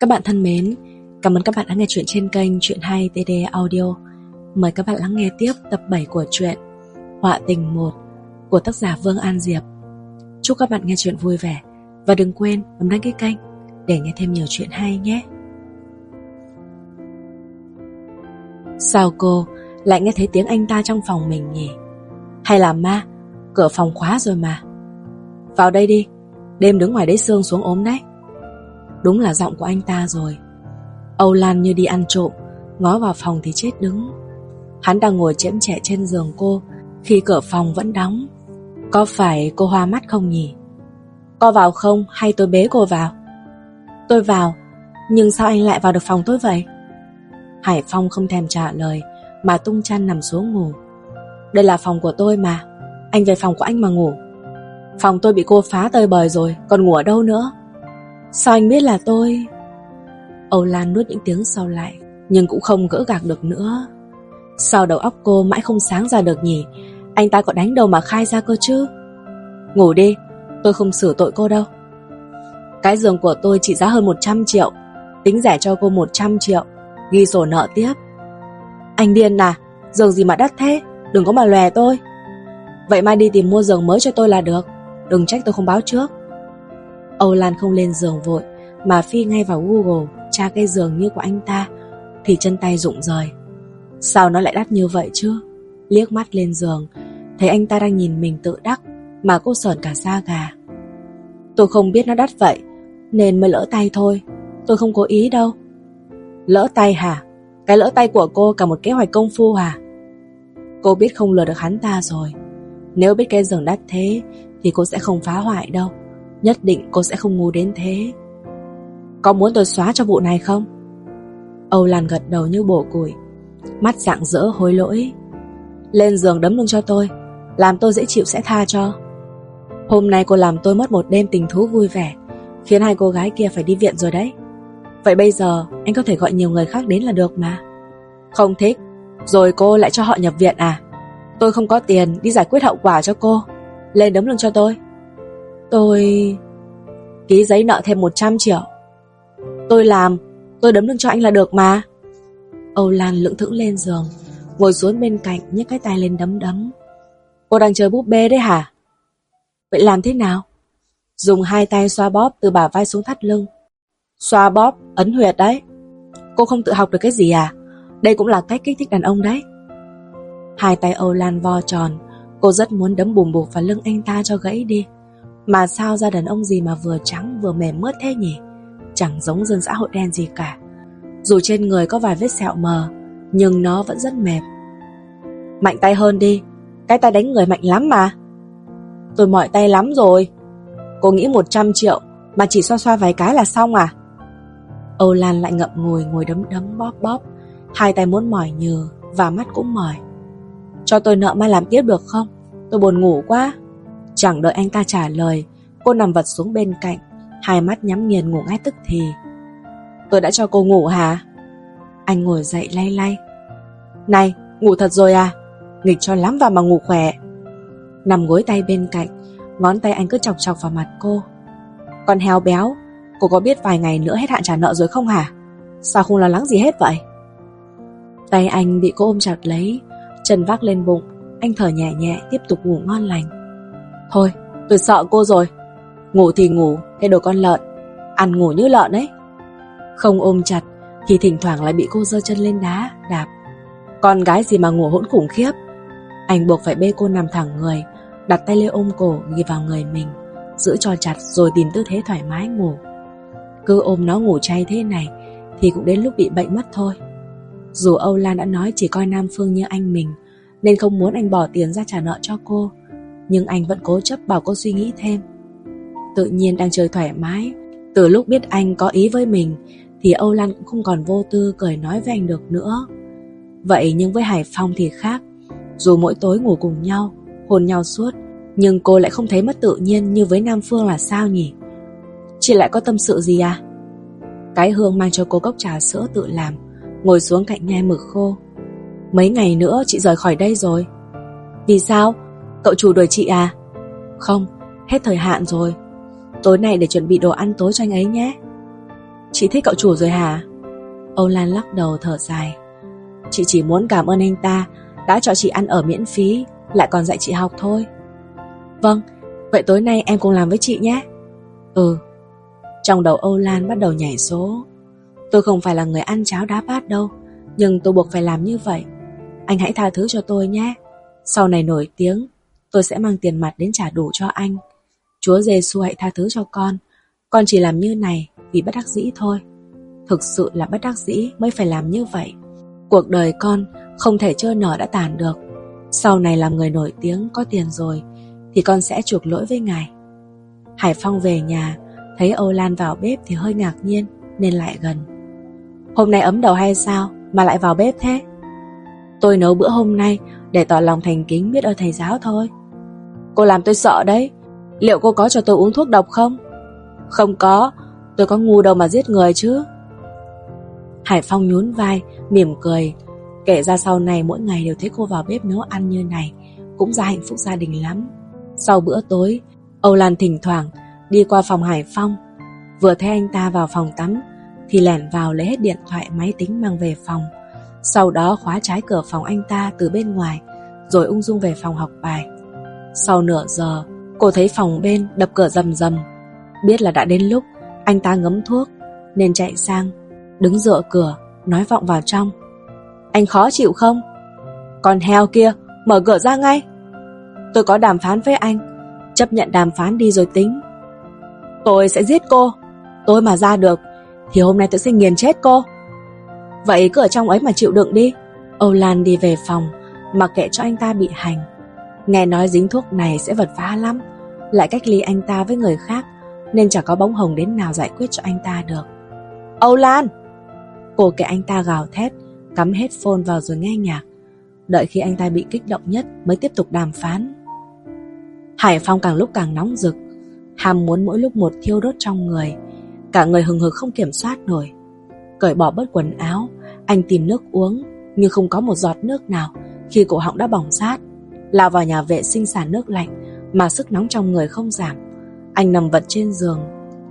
Các bạn thân mến, cảm ơn các bạn đã nghe chuyện trên kênh Chuyện hay TD Audio. Mời các bạn lắng nghe tiếp tập 7 của truyện Họa tình 1 của tác giả Vương An Diệp. Chúc các bạn nghe chuyện vui vẻ và đừng quên bấm đăng ký kênh để nghe thêm nhiều chuyện hay nhé. Sao cô lại nghe thấy tiếng anh ta trong phòng mình nhỉ? Hay là ma? Cửa phòng khóa rồi mà. Vào đây đi, đêm đứng ngoài đấy sương xuống ốm đấy. Đúng là giọng của anh ta rồi. Âu Lan như đi ăn trộm, Ngó vào phòng thì chết đứng. Hắn đang ngồi chễm trẻ trên giường cô, Khi cửa phòng vẫn đóng. Có phải cô hoa mắt không nhỉ? Có vào không? Hay tôi bế cô vào? Tôi vào, Nhưng sao anh lại vào được phòng tôi vậy? Hải Phong không thèm trả lời, Mà tung chăn nằm xuống ngủ. Đây là phòng của tôi mà, Anh về phòng của anh mà ngủ. Phòng tôi bị cô phá tơi bời rồi, Còn ngủ ở đâu nữa? Sao anh biết là tôi... Âu Lan nuốt những tiếng sau lại, nhưng cũng không gỡ gạc được nữa. Sao đầu óc cô mãi không sáng ra được nhỉ? Anh ta có đánh đầu mà khai ra cơ chứ? Ngủ đi, tôi không xử tội cô đâu. Cái giường của tôi trị giá hơn 100 triệu, tính rẻ cho cô 100 triệu, ghi sổ nợ tiếp. Anh điên à, giường gì mà đắt thế, đừng có mà lòe tôi. Vậy mai đi tìm mua giường mới cho tôi là được, đừng trách tôi không báo trước. Âu Lan không lên giường vội, Mà phi ngay vào Google, Tra cái giường như của anh ta, Thì chân tay rụng rời. Sao nó lại đắt như vậy chứ? Liếc mắt lên giường, Thấy anh ta đang nhìn mình tự đắc, Mà cô sờn cả da gà. Tôi không biết nó đắt vậy, Nên mới lỡ tay thôi, Tôi không cố ý đâu. Lỡ tay hả? Cái lỡ tay của cô cả một kế hoạch công phu hả? Cô biết không lừa được hắn ta rồi. Nếu biết cái giường đắt thế, Thì cô sẽ không phá hoại đâu. Nhất định cô sẽ không ngu đến thế. Có muốn tôi xóa cho vụ này không? Âu Lan gật đầu như bổ củi, Mắt dạng dỡ hối lỗi. Lên giường đấm luôn cho tôi, Làm tôi dễ chịu sẽ tha cho. Hôm nay cô làm tôi mất một đêm tình thú vui vẻ, Khiến hai cô gái kia phải đi viện rồi đấy. Vậy bây giờ anh có thể gọi nhiều người khác đến là được mà. Không thích, Rồi cô lại cho họ nhập viện à? Tôi không có tiền đi giải quyết hậu quả cho cô. Lên đấm lưng cho tôi. Tôi... Ký giấy nợ thêm 100 triệu. Tôi làm Tôi đấm lưng cho anh là được mà. Âu Lan lững thững lên giường Ngồi xuống bên cạnh nhấc cái tay lên đấm đấm. Cô đang chơi búp bê đấy hả? Vậy làm thế nào? Dùng hai tay xoa bóp từ bả vai xuống thắt lưng. Xoa bóp, ấn huyệt đấy. Cô không tự học được cái gì à? Đây cũng là cách kích thích đàn ông đấy. Hai tay Âu Lan vo tròn Cô rất muốn đấm bùm bụt vào lưng anh ta cho gãy đi mà sao ra đàn ông gì mà vừa trắng vừa mềm mướt thế nhỉ? Chẳng giống dân xã hội đen gì cả. Dù trên người có vài vết sẹo mờ, Nhưng nó vẫn rất mềm. Mạnh tay hơn đi. Cái tay đánh người mạnh lắm mà. Tôi mỏi tay lắm rồi. Cô nghĩ 100 triệu Mà chỉ xoa xoa vài cái là xong à? Âu Lan lại ngậm ngùi ngồi đấm đấm bóp bóp. Hai tay muốn mỏi nhừ Và mắt cũng mỏi. Cho tôi nợ mai làm tiếp được không? Tôi buồn ngủ quá. Chẳng đợi anh ta trả lời, Cô nằm vật xuống bên cạnh, Hai mắt nhắm nghiền ngủ ngay tức thì. Tôi đã cho cô ngủ hả? Anh ngồi dậy lay lay. Này, ngủ thật rồi à? Nghịch cho lắm vào mà ngủ khỏe. Nằm gối tay bên cạnh, Ngón tay anh cứ chọc chọc vào mặt cô. Còn heo béo, Cô có biết vài ngày nữa hết hạn trả nợ rồi không hả? Sao không lo lắng gì hết vậy? Tay anh bị cô ôm chặt lấy, Chân vác lên bụng, Anh thở nhẹ nhẹ, tiếp tục ngủ ngon lành. Thôi, tôi sợ cô rồi. Ngủ thì ngủ thay đồ con lợn. Ăn ngủ như lợn ấy. Không ôm chặt, Thì thỉnh thoảng lại bị cô dơ chân lên đá, Đạp. Con gái gì mà ngủ hỗn khủng khiếp? Anh buộc phải bê cô nằm thẳng người, Đặt tay lên ôm cổ, ghi vào người mình, Giữ cho chặt rồi tìm tư thế thoải mái ngủ. Cứ ôm nó ngủ chay thế này, Thì cũng đến lúc bị bệnh mất thôi. Dù Âu Lan đã nói chỉ coi Nam Phương như anh mình, Nên không muốn anh bỏ tiền ra trả nợ cho cô nhưng anh vẫn cố chấp bảo cô suy nghĩ thêm. Tự nhiên đang chơi thoải mái. Từ lúc biết anh có ý với mình, Thì Âu Lan cũng không còn vô tư cười nói với anh được nữa. Vậy nhưng với Hải Phong thì khác. Dù mỗi tối ngủ cùng nhau, Hôn nhau suốt, Nhưng cô lại không thấy mất tự nhiên như với Nam Phương là sao nhỉ? Chị lại có tâm sự gì à? Cái Hương mang cho cô cốc trà sữa tự làm, Ngồi xuống cạnh nghe mực khô. Mấy ngày nữa chị rời khỏi đây rồi. Vì sao? Cậu chủ đuổi chị à Không, hết thời hạn rồi Tối nay để chuẩn bị đồ ăn tối cho anh ấy nhé Chị thích cậu chủ rồi hả? Âu Lan lắc đầu thở dài. Chị chỉ muốn cảm ơn anh ta đã cho chị ăn ở miễn phí, lại còn dạy chị học thôi. Vâng, vậy tối nay em cùng làm với chị nhé. Ừ. Trong đầu Âu Lan bắt đầu nhảy số. Tôi không phải là người ăn cháo đá bát đâu, nhưng tôi buộc phải làm như vậy. Anh hãy tha thứ cho tôi nhé. Sau này nổi tiếng, tôi sẽ mang tiền mặt đến trả đủ cho anh. Chúa Giêsu hãy tha thứ cho con. Con chỉ làm như này vì bất đắc dĩ thôi. Thực sự là bất đắc dĩ mới phải làm như vậy. Cuộc đời con không thể chơi nở đã tàn được. Sau này làm người nổi tiếng có tiền rồi thì con sẽ chuộc lỗi với ngài. Hải Phong về nhà, thấy Âu Lan vào bếp thì hơi ngạc nhiên nên lại gần. Hôm nay ấm đầu hay sao mà lại vào bếp thế? Tôi nấu bữa hôm nay để tỏ lòng thành kính biết ơn thầy giáo thôi. Cô làm tôi sợ đấy. Liệu cô có cho tôi uống thuốc độc không? Không có, tôi có ngu đâu mà giết người chứ. Hải Phong nhún vai, mỉm cười. Kể ra sau này mỗi ngày đều thấy cô vào bếp nấu ăn như này, cũng ra hạnh phúc gia đình lắm. Sau bữa tối, Âu Lan thỉnh thoảng đi qua phòng Hải Phong. Vừa thấy anh ta vào phòng tắm, thì lẻn vào lấy hết điện thoại máy tính mang về phòng. Sau đó khóa trái cửa phòng anh ta từ bên ngoài, rồi ung dung về phòng học bài. Sau nửa giờ, cô thấy phòng bên đập cửa rầm rầm. Biết là đã đến lúc anh ta ngấm thuốc, nên chạy sang, đứng dựa cửa, nói vọng vào trong. Anh khó chịu không? Con heo kia, mở cửa ra ngay. Tôi có đàm phán với anh, chấp nhận đàm phán đi rồi tính. Tôi sẽ giết cô, tôi mà ra được, thì hôm nay tôi sẽ nghiền chết cô. Vậy cứ ở trong ấy mà chịu đựng đi. Âu Lan đi về phòng, mặc kệ cho anh ta bị hành. Nghe nói dính thuốc này sẽ vật vã lắm, lại cách ly anh ta với người khác, nên chẳng có bóng hồng đến nào giải quyết cho anh ta được. Âu Lan! Cô kệ anh ta gào thét, cắm hết phone vào rồi nghe nhạc. Đợi khi anh ta bị kích động nhất mới tiếp tục đàm phán. Hải Phong càng lúc càng nóng rực, ham muốn mỗi lúc một thiêu đốt trong người, cả người hừng hực không kiểm soát nổi. Cởi bỏ bớt quần áo, anh tìm nước uống, nhưng không có một giọt nước nào khi cổ họng đã bỏng rát. Lao vào nhà vệ sinh xả nước lạnh, mà sức nóng trong người không giảm. Anh nằm vật trên giường,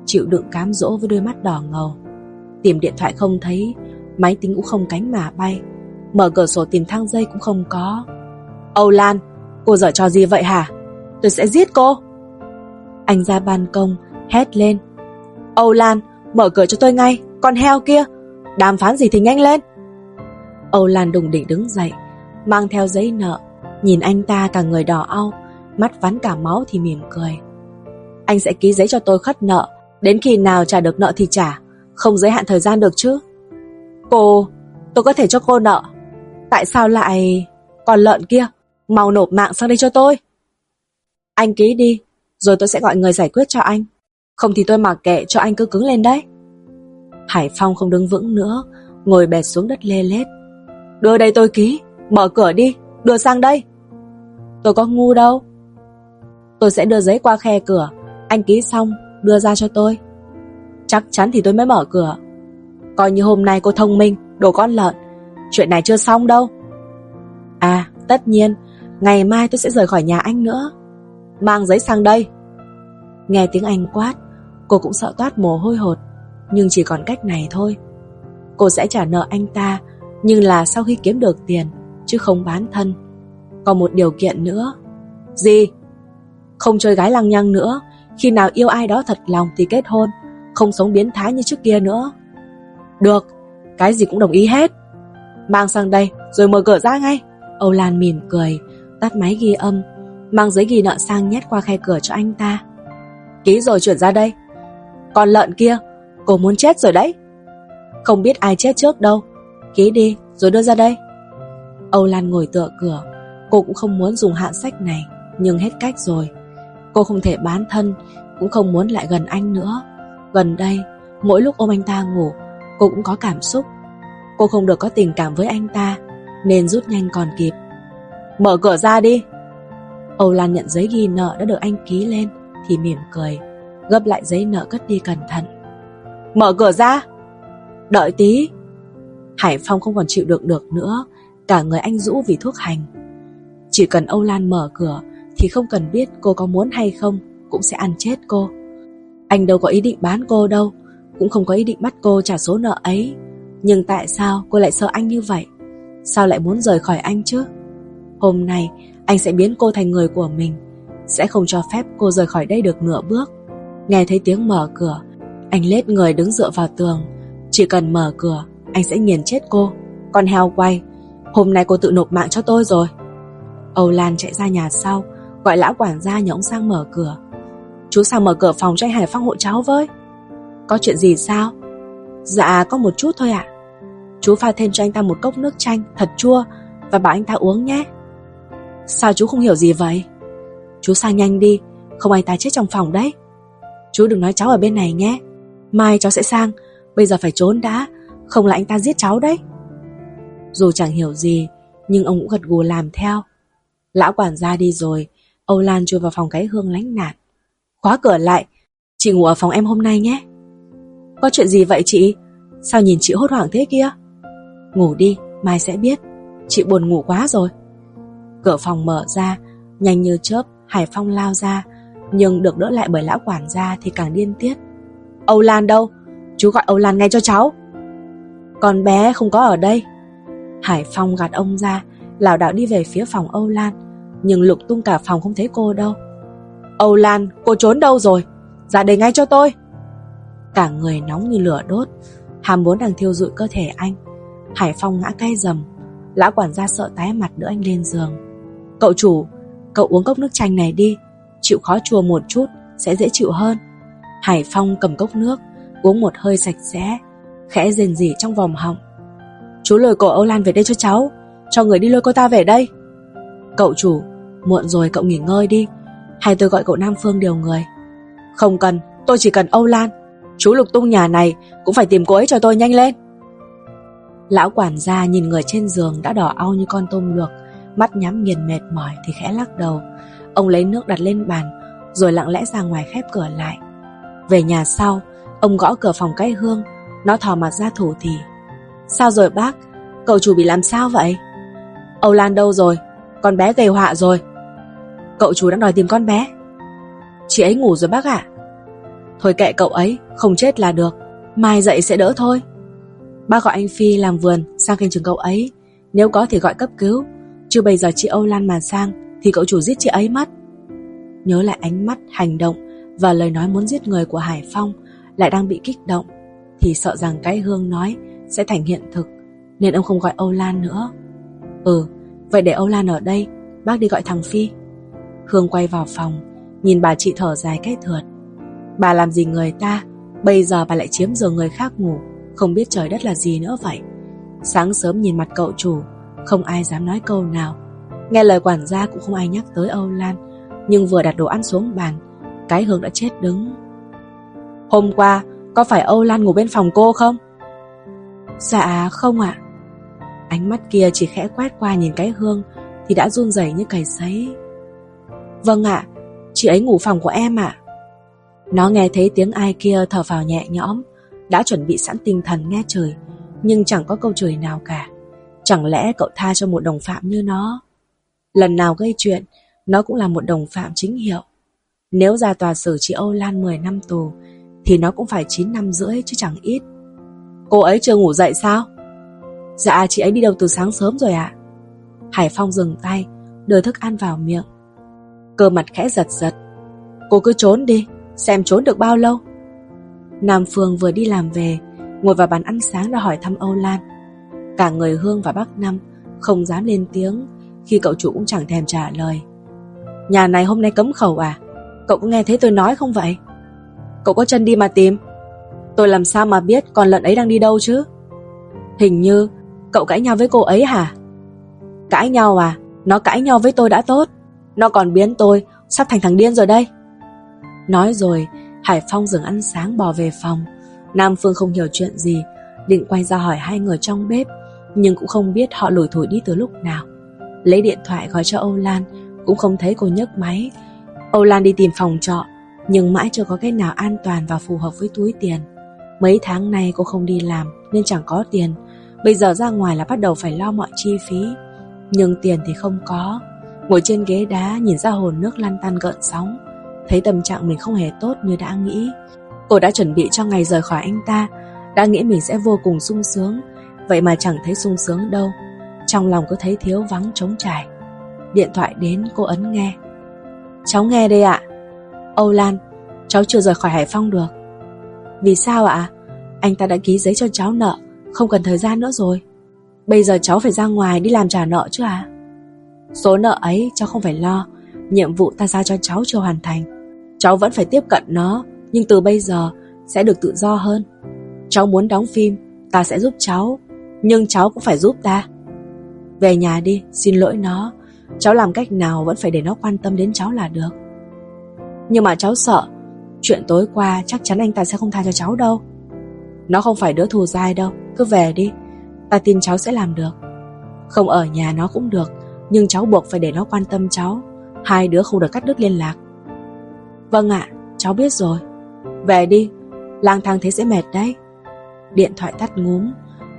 chịu đựng cám dỗ với đôi mắt đỏ ngầu. Tìm điện thoại không thấy, máy tính cũng không cánh mà bay. Mở cửa sổ tìm thang dây cũng không có. Âu Lan, cô giở trò gì vậy hả? Tôi sẽ giết cô. Anh ra ban công, hét lên. Âu Lan, mở cửa cho tôi ngay, con heo kia. Đàm phán gì thì nhanh lên Âu Lan đùng đỉnh đứng dậy Mang theo giấy nợ Nhìn anh ta cả người đỏ au Mắt vắn cả máu thì mỉm cười. Anh sẽ ký giấy cho tôi khất nợ Đến khi nào trả được nợ thì trả Không giới hạn thời gian được chứ? Cô, tôi có thể cho cô nợ. Tại sao lại Còn lợn kia, mau nộp mạng sang đây cho tôi? Anh ký đi Rồi tôi sẽ gọi người giải quyết cho anh. Không thì tôi mặc kệ cho anh cứ cứng lên đấy. Hải Phong không đứng vững nữa Ngồi bệt xuống đất lê lết. Đưa đây tôi ký Mở cửa đi Đưa sang đây. Tôi có ngu đâu. Tôi sẽ đưa giấy qua khe cửa. Anh ký xong Đưa ra cho tôi. Chắc chắn thì tôi mới mở cửa. Coi như hôm nay cô thông minh Đồ con lợn. Chuyện này chưa xong đâu. À tất nhiên Ngày mai tôi sẽ rời khỏi nhà anh nữa. Mang giấy sang đây. Nghe tiếng anh quát Cô cũng sợ toát mồ hôi hột. Nhưng chỉ còn cách này thôi. Cô sẽ trả nợ anh ta, nhưng là sau khi kiếm được tiền, chứ không bán thân. Còn một điều kiện nữa. Gì? Không chơi gái lăng nhăng nữa, khi nào yêu ai đó thật lòng thì kết hôn, không sống biến thái như trước kia nữa. Được, cái gì cũng đồng ý hết. Mang sang đây, rồi mở cửa ra ngay. Âu Lan mỉm cười, tắt máy ghi âm, mang giấy ghi nợ sang nhét qua khe cửa cho anh ta. Ký rồi chuyển ra đây. Còn lợn kia, Cô muốn chết rồi đấy Không biết ai chết trước đâu Ký đi rồi đưa ra đây Âu Lan ngồi tựa cửa Cô cũng không muốn dùng hạn sách này, Nhưng hết cách rồi. Cô không thể bán thân, Cũng không muốn lại gần anh nữa. Gần đây, mỗi lúc ôm anh ta ngủ, Cô cũng có cảm xúc. Cô không được có tình cảm với anh ta, Nên rút nhanh còn kịp. Mở cửa ra đi. Âu Lan nhận giấy ghi nợ đã được anh ký lên, Thì mỉm cười, Gấp lại giấy nợ cất đi cẩn thận. Mở cửa ra. Đợi tí. Hải Phong không còn chịu đựng được nữa, Cả người anh rũ vì thuốc hành. Chỉ cần Âu Lan mở cửa Thì không cần biết cô có muốn hay không, Cũng sẽ ăn chết cô Anh đâu có ý định bán cô đâu, cũng không có ý định bắt cô trả số nợ ấy. Nhưng tại sao cô lại sợ anh như vậy? Sao lại muốn rời khỏi anh chứ? Hôm nay, anh sẽ biến cô thành người của mình, Sẽ không cho phép cô rời khỏi đây được nửa bước Nghe thấy tiếng mở cửa, Anh lết người đứng dựa vào tường Chỉ cần mở cửa, Anh sẽ nghiền chết cô Con heo quay, Hôm nay cô tự nộp mạng cho tôi rồi Âu Lan chạy ra nhà sau, Gọi lão quản gia nhõng sang mở cửa. Chú sang mở cửa phòng cho anh Hải Phong hộ cháu với. Có chuyện gì sao? Dạ có một chút thôi ạ. Chú pha thêm cho anh ta một cốc nước chanh Thật chua Và bảo anh ta uống nhé. Sao chú không hiểu gì vậy? Chú sang nhanh đi, Không ai ta chết trong phòng đấy. Chú đừng nói cháu ở bên này nhé. Mai cháu sẽ sang, Bây giờ phải trốn đã, Không là anh ta giết cháu đấy. Dù chẳng hiểu gì, Nhưng ông cũng gật gù làm theo. Lão quản gia đi rồi. Âu Lan chui vào phòng cái hương lánh nạn Khóa cửa lại. Chị ngủ ở phòng em hôm nay nhé. Có chuyện gì vậy chị? Sao nhìn chị hốt hoảng thế kia? Ngủ đi mai sẽ biết. Chị buồn ngủ quá rồi. Cửa phòng mở ra, nhanh như chớp, Hải Phong lao ra, nhưng được đỡ lại bởi lão quản gia thì càng điên tiết. Âu Lan đâu? Chú gọi Âu Lan ngay cho cháu. Con bé không có ở đây. Hải Phong gạt ông ra, lảo đảo đi về phía phòng Âu Lan, nhưng lục tung cả phòng không thấy cô đâu. Âu Lan, cô trốn đâu rồi? Dạ Ra đây ngay cho tôi. Cả người nóng như lửa đốt, hàm muốn đang thiêu dụi cơ thể anh. Hải Phong ngã cay dầm, lão quản gia sợ tái mặt đỡ anh lên giường. Cậu chủ, cậu uống cốc nước chanh này đi, chịu khó chua một chút, sẽ dễ chịu hơn. Hải Phong cầm cốc nước, uống một hơi sạch sẽ, khẽ rền rỉ trong vòng họng. Chú lôi cô Âu Lan về đây cho cháu, cho người đi lôi cô ta về đây. Cậu chủ, muộn rồi cậu nghỉ ngơi đi, hay tôi gọi cậu Nam Phương điều người. Không cần, tôi chỉ cần Âu Lan. Chú lục tung nhà này cũng phải tìm cô ấy cho tôi nhanh lên. Lão quản gia nhìn người trên giường đã đỏ au như con tôm luộc, Mắt nhắm nghiền mệt mỏi thì khẽ lắc đầu. Ông lấy nước đặt lên bàn Rồi lặng lẽ ra ngoài khép cửa lại. Về nhà sau Ông gõ cửa phòng cái hương Nó thò mặt ra thủ thì Sao rồi bác? Cậu chủ bị làm sao vậy? Âu Lan đâu rồi? Con bé gây họa rồi. Cậu chủ đang đòi tìm con bé. Chị ấy ngủ rồi bác ạ. Thôi kệ cậu ấy Không chết là được. Mai dậy sẽ đỡ thôi. Bác gọi anh Phi làm vườn sang kênh trường cậu ấy. Nếu có thì gọi cấp cứu. Chứ bây giờ chị Âu Lan mà sang Thì cậu chủ giết chị ấy mất. Nhớ lại ánh mắt, hành động Và lời nói muốn giết người của Hải Phong Lại đang bị kích động Thì sợ rằng cái Hương nói sẽ thành hiện thực Nên ông không gọi Âu Lan nữa. Ừ, vậy để Âu Lan ở đây Bác đi gọi thằng Phi. Hương quay vào phòng, Nhìn bà chị thở dài cái thượt. Bà làm gì người ta? Bây giờ bà lại chiếm giường người khác ngủ, Không biết trời đất là gì nữa vậy. Sáng sớm nhìn mặt cậu chủ, không ai dám nói câu nào. Nghe lời quản gia cũng không ai nhắc tới Âu Lan, Nhưng vừa đặt đồ ăn xuống bàn, Cái Hương đã chết đứng. Hôm qua, có phải Âu Lan ngủ bên phòng cô không? Dạ không ạ. Ánh mắt kia chỉ khẽ quét qua nhìn cái Hương, Thì đã run rẩy như cầy sấy. Vâng ạ Chị ấy ngủ phòng của em ạ Nó nghe thấy tiếng ai kia thở vào nhẹ nhõm Đã chuẩn bị sẵn tinh thần nghe trời Nhưng chẳng có câu trời nào cả Chẳng lẽ cậu tha cho một đồng phạm như nó? Lần nào gây chuyện, nó cũng là một đồng phạm chính hiệu. Nếu ra tòa xử chị Âu Lan 10 năm tù, thì nó cũng phải 9 năm rưỡi chứ chẳng ít. Cô ấy chưa ngủ dậy sao? Dạ, chị ấy đi đâu từ sáng sớm rồi ạ. Hải Phong dừng tay, đưa thức ăn vào miệng. Cơ mặt khẽ giật giật. Cô cứ trốn đi, xem trốn được bao lâu. Nam Phương vừa đi làm về, ngồi vào bàn ăn sáng đã hỏi thăm Âu Lan. Cả người Hương và bác Năm không dám lên tiếng khi cậu chủ cũng chẳng thèm trả lời. Nhà này hôm nay cấm khẩu à? Cậu có nghe thấy tôi nói không vậy? Cậu có chân đi mà tìm. Tôi làm sao mà biết con lợn ấy đang đi đâu chứ? Hình như cậu cãi nhau với cô ấy hả? Cãi nhau à? Nó cãi nhau với tôi đã tốt. Nó còn biến tôi sắp thành thằng điên rồi đây. Nói rồi, Hải Phong dừng ăn sáng bò về phòng. Nam Phương không hiểu chuyện gì, định quay ra hỏi hai người trong bếp nhưng cũng không biết họ lủi thủi đi từ lúc nào. Lấy điện thoại gọi cho Âu Lan, cũng không thấy cô nhấc máy. Âu Lan đi tìm phòng trọ, nhưng mãi chưa có cái nào an toàn và phù hợp với túi tiền. Mấy tháng nay cô không đi làm nên chẳng có tiền. Bây giờ ra ngoài là bắt đầu phải lo mọi chi phí. Nhưng tiền thì không có. Ngồi trên ghế đá nhìn ra hồ nước lăn tăn gợn sóng. Thấy tâm trạng mình không hề tốt như đã nghĩ. Cô đã chuẩn bị cho ngày rời khỏi anh ta. Đã nghĩ mình sẽ vô cùng sung sướng. Vậy mà chẳng thấy sung sướng đâu. Trong lòng cứ thấy thiếu vắng trống trải. Điện thoại đến, cô ấn nghe. Cháu nghe đây ạ. Âu Lan, Cháu chưa rời khỏi Hải Phong được. Vì sao ạ? Anh ta đã ký giấy cho cháu nợ. Không cần thời gian nữa rồi. Bây giờ cháu phải ra ngoài đi làm trả nợ chứ à Số nợ ấy cháu không phải lo Nhiệm vụ ta giao cho cháu chưa hoàn thành. Cháu vẫn phải tiếp cận nó Nhưng từ bây giờ sẽ được tự do hơn. Cháu muốn đóng phim Ta sẽ giúp cháu Nhưng cháu cũng phải giúp ta. Về nhà đi, xin lỗi nó. Cháu làm cách nào vẫn phải để nó quan tâm đến cháu là được. Nhưng mà cháu sợ Chuyện tối qua chắc chắn anh ta sẽ không tha cho cháu đâu. Nó không phải đứa thù dai đâu Cứ về đi Ta tin cháu sẽ làm được. Không ở nhà nó cũng được nhưng cháu buộc phải để nó quan tâm cháu. Hai đứa không được cắt đứt liên lạc. Vâng ạ, cháu biết rồi. Về đi, lang thang thế sẽ mệt đấy. Điện thoại tắt ngúm.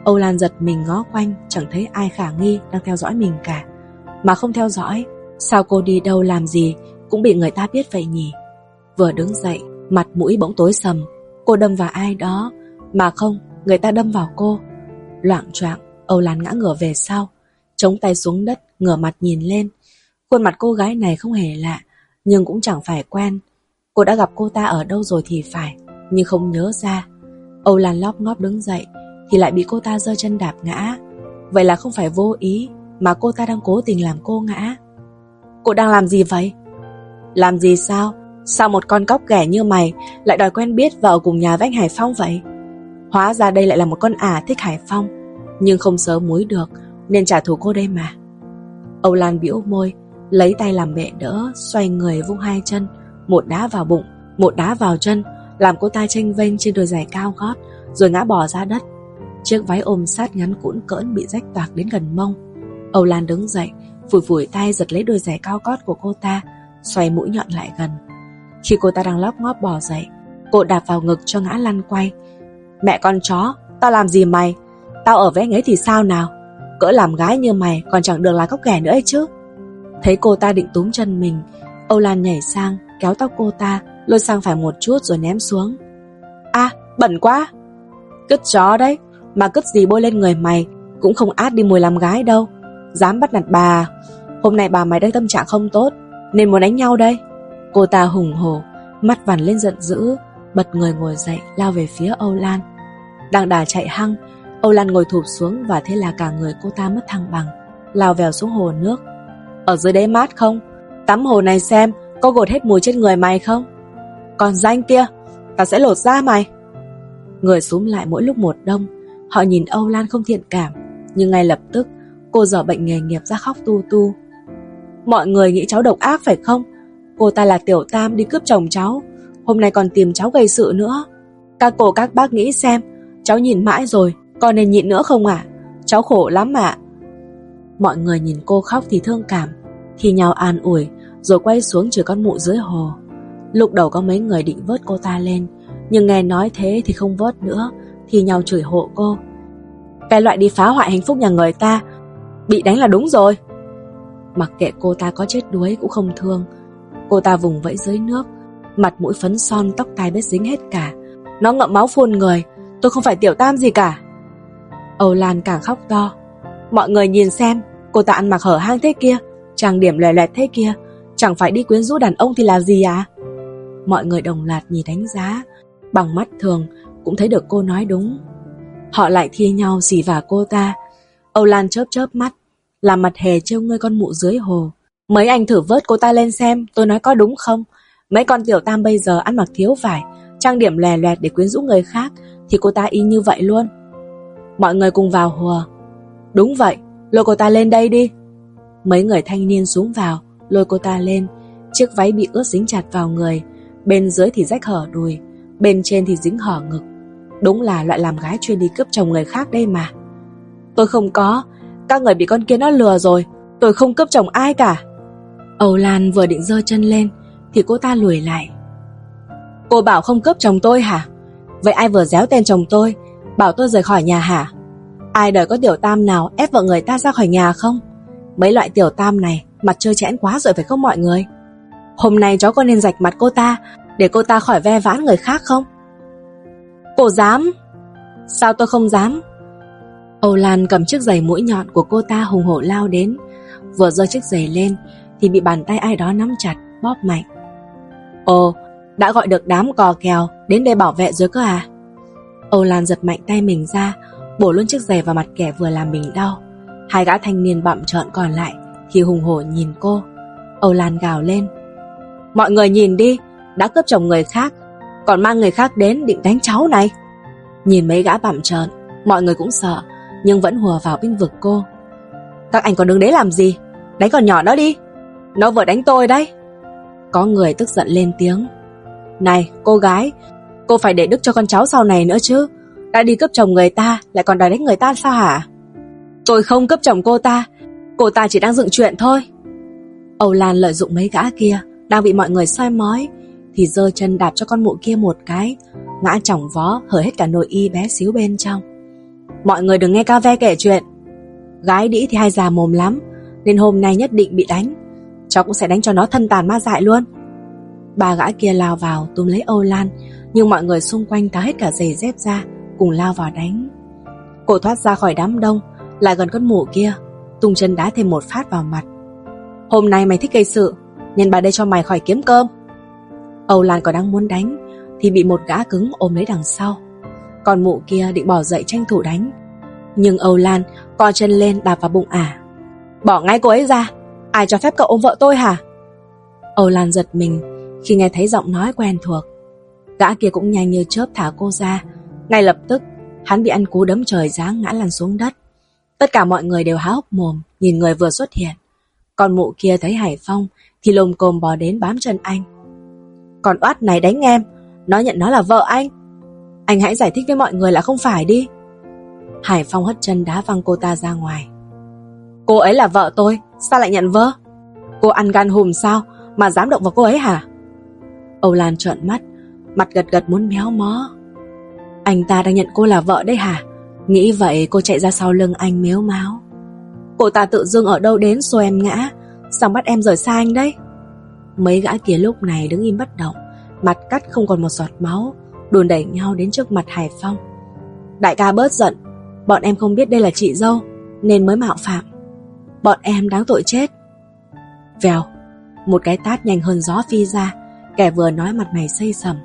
Âu Lan giật mình ngó quanh Chẳng thấy ai khả nghi đang theo dõi mình cả. Mà không theo dõi Sao cô đi đâu làm gì Cũng bị người ta biết vậy nhỉ? Vừa đứng dậy, mặt mũi bỗng tối sầm. Cô đâm vào ai đó Mà không, người ta đâm vào cô. Loạn choạng Âu Lan ngã ngửa về sau. Chống tay xuống đất, ngửa mặt nhìn lên. Khuôn mặt cô gái này không hề lạ Nhưng cũng chẳng phải quen. Cô đã gặp cô ta ở đâu rồi thì phải Nhưng không nhớ ra. Âu Lan lóp ngóp đứng dậy Thì lại bị cô ta giơ chân đạp ngã. Vậy là không phải vô ý Mà cô ta đang cố tình làm cô ngã. Cô đang làm gì vậy? Làm gì sao? Sao một con cóc ghẻ như mày Lại đòi quen biết và ở cùng nhà với anh Hải Phong vậy? Hóa ra đây lại là một con ả thích Hải Phong Nhưng không sớm muối được. Nên trả thù cô đây mà. Âu Lan biểu môi, Lấy tay làm mẹ đỡ, Xoay người vung hai chân, Một đá vào bụng, Một đá vào chân, Làm cô ta tranh vênh trên đôi giày cao gót, Rồi ngã bò ra đất. Chiếc váy ôm sát ngắn cũn cỡn bị rách toạc đến gần mông. Âu Lan đứng dậy Phủi phủi tay giật lấy đôi giày cao gót của cô ta, Xoay mũi nhọn lại gần. Khi cô ta đang lóp ngóp bò dậy, Cô đạp vào ngực cho ngã lăn quay. Mẹ con chó, Tao làm gì mày? Tao ở với anh ấy thì sao nào? Cỡ làm gái như mày còn chẳng được là góc ghẻ nữa ấy chứ. Thấy cô ta định túm chân mình, Âu Lan nhảy sang, Kéo tóc cô ta, Lôi sang phải một chút rồi ném xuống. A, bẩn quá. Cứt chó đấy, Mà cứt gì bôi lên người mày Cũng không át đi mùi làm gái đâu. Dám bắt nạt bà, Hôm nay bà mày đang tâm trạng không tốt, Nên muốn đánh nhau đây. Cô ta hùng hổ, Mắt vằn lên giận dữ, Bật người ngồi dậy lao về phía Âu Lan. Đang đà chạy hăng Âu Lan ngồi thụp xuống Và thế là cả người cô ta mất thăng bằng, Lao vèo xuống hồ nước. Ở dưới đấy mát không? Tắm hồ này xem, Có gột hết mùi trên người mày không? Còn danh kia Ta sẽ lột da mày. Người xuống lại mỗi lúc một đông. Họ nhìn Âu Lan không thiện cảm, Nhưng ngay lập tức, Cô dở bệnh nghề nghiệp ra khóc tu tu. Mọi người nghĩ cháu độc ác phải không? Cô ta là tiểu tam đi cướp chồng cháu, Hôm nay còn tìm cháu gây sự nữa. Các cô các bác nghĩ xem, Cháu nhìn mãi rồi còn nên nhịn nữa không ạ? Cháu khổ lắm ạ. Mọi người nhìn cô khóc thì thương cảm, Thì nhau an ủi, Rồi quay xuống chửi con mụ dưới hồ. Lúc đầu có mấy người định vớt cô ta lên, Nhưng nghe nói thế thì không vớt nữa, Thì nhau chửi hộ cô. Cái loại đi phá hoại hạnh phúc nhà người ta, Bị đánh là đúng rồi. Mặc kệ cô ta có chết đuối cũng không thương. Cô ta vùng vẫy dưới nước, Mặt mũi phấn son, tóc tai bết dính hết cả. Nó ngậm máu phun người, Tôi không phải tiểu tam gì cả. Âu Lan càng khóc to. Mọi người nhìn xem, Cô ta ăn mặc hở hang thế kia, Trang điểm lòe lẹt thế kia, Chẳng phải đi quyến rũ đàn ông thì là gì à? Mọi người đồng loạt nhìn đánh giá, Bằng mắt thường Cũng thấy được cô nói đúng. Họ lại thi nhau xì vả cô ta. Âu Lan chớp chớp mắt Làm mặt hề trêu ngươi con mụ dưới hồ. Mấy anh thử vớt cô ta lên xem, Tôi nói có đúng không? Mấy con tiểu tam bây giờ ăn mặc thiếu vải, Trang điểm lè loẹt để quyến rũ người khác, Thì cô ta y như vậy luôn. Mọi người cùng vào hùa Đúng vậy, lôi cô ta lên đây đi. Mấy người thanh niên xuống vào, lôi cô ta lên. Chiếc váy bị ướt dính chặt vào người, bên dưới thì rách hở đùi, bên trên thì dính hở ngực. Đúng là loại làm gái chuyên đi cướp chồng người khác đây mà. Tôi không có, các người bị con kia nó lừa rồi, tôi không cướp chồng ai cả. Âu Lan vừa định dơ chân lên, thì cô ta lùi lại. Cô bảo không cướp chồng tôi hả? Vậy ai vừa déo tên chồng tôi, bảo tôi rời khỏi nhà hả? Ai đời có tiểu tam nào ép vợ người ta ra khỏi nhà không? Mấy loại tiểu tam này, mặt chơi chẽn quá rồi phải không mọi người? Hôm nay cháu có nên rạch mặt cô ta, để cô ta khỏi ve vãn người khác không? Cô dám Sao tôi không dám Âu Lan cầm chiếc giày mũi nhọn của cô ta hùng hổ lao đến Vừa giơ chiếc giày lên, Thì bị bàn tay ai đó nắm chặt, Bóp mạnh Ồ, đã gọi được đám cò kèo Đến đây bảo vệ rồi cơ à Âu Lan giật mạnh tay mình ra, Bổ luôn chiếc giày vào mặt kẻ vừa làm mình đau. Hai gã thanh niên bậm trợn còn lại, Thì hùng hổ nhìn cô. Âu Lan gào lên. Mọi người nhìn đi, Đã cướp chồng người khác, Còn mang người khác đến định đánh cháu này. Nhìn mấy gã bậm trợn, Mọi người cũng sợ, Nhưng vẫn hùa vào binh vực cô. Các anh còn đứng đấy làm gì? Đánh con nhỏ đó đi, Nó vừa đánh tôi đấy. Có người tức giận lên tiếng. Này, cô gái Cô phải để đức cho con cháu sau này nữa chứ. Đã đi cướp chồng người ta, Lại còn đòi đánh người ta sao hả? Tôi không cướp chồng cô ta Cô ta chỉ đang dựng chuyện thôi. Âu Lan lợi dụng mấy gã kia, Đang bị mọi người soi mói, Thì giơ chân đạp cho con mụ kia một cái, Ngã chỏng vó, hở hết cả nội y bé xíu bên trong. Mọi người đừng nghe ca ve kể chuyện. Gái đĩ thì hay già mồm lắm, Nên hôm nay nhất định bị đánh. Cháu cũng sẽ đánh cho nó thân tàn ma dại luôn. Ba gã kia lao vào túm lấy Âu Lan, Nhưng mọi người xung quanh tháo hết cả giày dép ra, Cùng lao vào đánh. Cô thoát ra khỏi đám đông, Lại gần con mụ kia, Tung chân đá thêm một phát vào mặt. Hôm nay mày thích gây sự, Nên bà đây cho mày khỏi kiếm cơm. Âu Lan còn đang muốn đánh, Thì bị một gã cứng ôm lấy đằng sau. Còn mụ kia định bỏ dậy tranh thủ đánh, Nhưng Âu Lan co chân lên đạp vào bụng ả. Bỏ ngay cô ấy ra, Ai cho phép cậu ôm vợ tôi hả? Âu Lan giật mình khi nghe thấy giọng nói quen thuộc, Gã kia cũng nhanh như chớp thả cô ra. Ngay lập tức, Hắn bị ăn cú đấm trời giáng ngã lăn xuống đất. Tất cả mọi người đều há hốc mồm, Nhìn người vừa xuất hiện. Còn mụ kia thấy Hải Phong Thì lồm cồm bò đến bám chân anh. Còn oát này đánh em, Nó nhận nó là vợ anh. Anh hãy giải thích với mọi người là không phải đi. Hải Phong hất chân đá văng cô ta ra ngoài. Cô ấy là vợ tôi, Sao lại nhận vơ? Cô ăn gan hùm sao Mà dám động vào cô ấy hả? Âu Lan trợn mắt, Mặt gật gật muốn méo mó. Anh ta đang nhận cô là vợ đấy hả? Nghĩ vậy cô chạy ra sau lưng anh méo máu. Cô ta tự dưng ở đâu đến xô em ngã Xong bắt em rời xa anh đấy? Mấy gã kia lúc này đứng im bất động, Mặt cắt không còn một giọt máu, Đùn đẩy nhau đến trước mặt Hải Phong. Đại ca bớt giận, Bọn em không biết đây là chị dâu, Nên mới mạo phạm. Bọn em đáng tội chết. Vèo, Một cái tát nhanh hơn gió phi ra Kẻ vừa nói mặt mày xây sầm.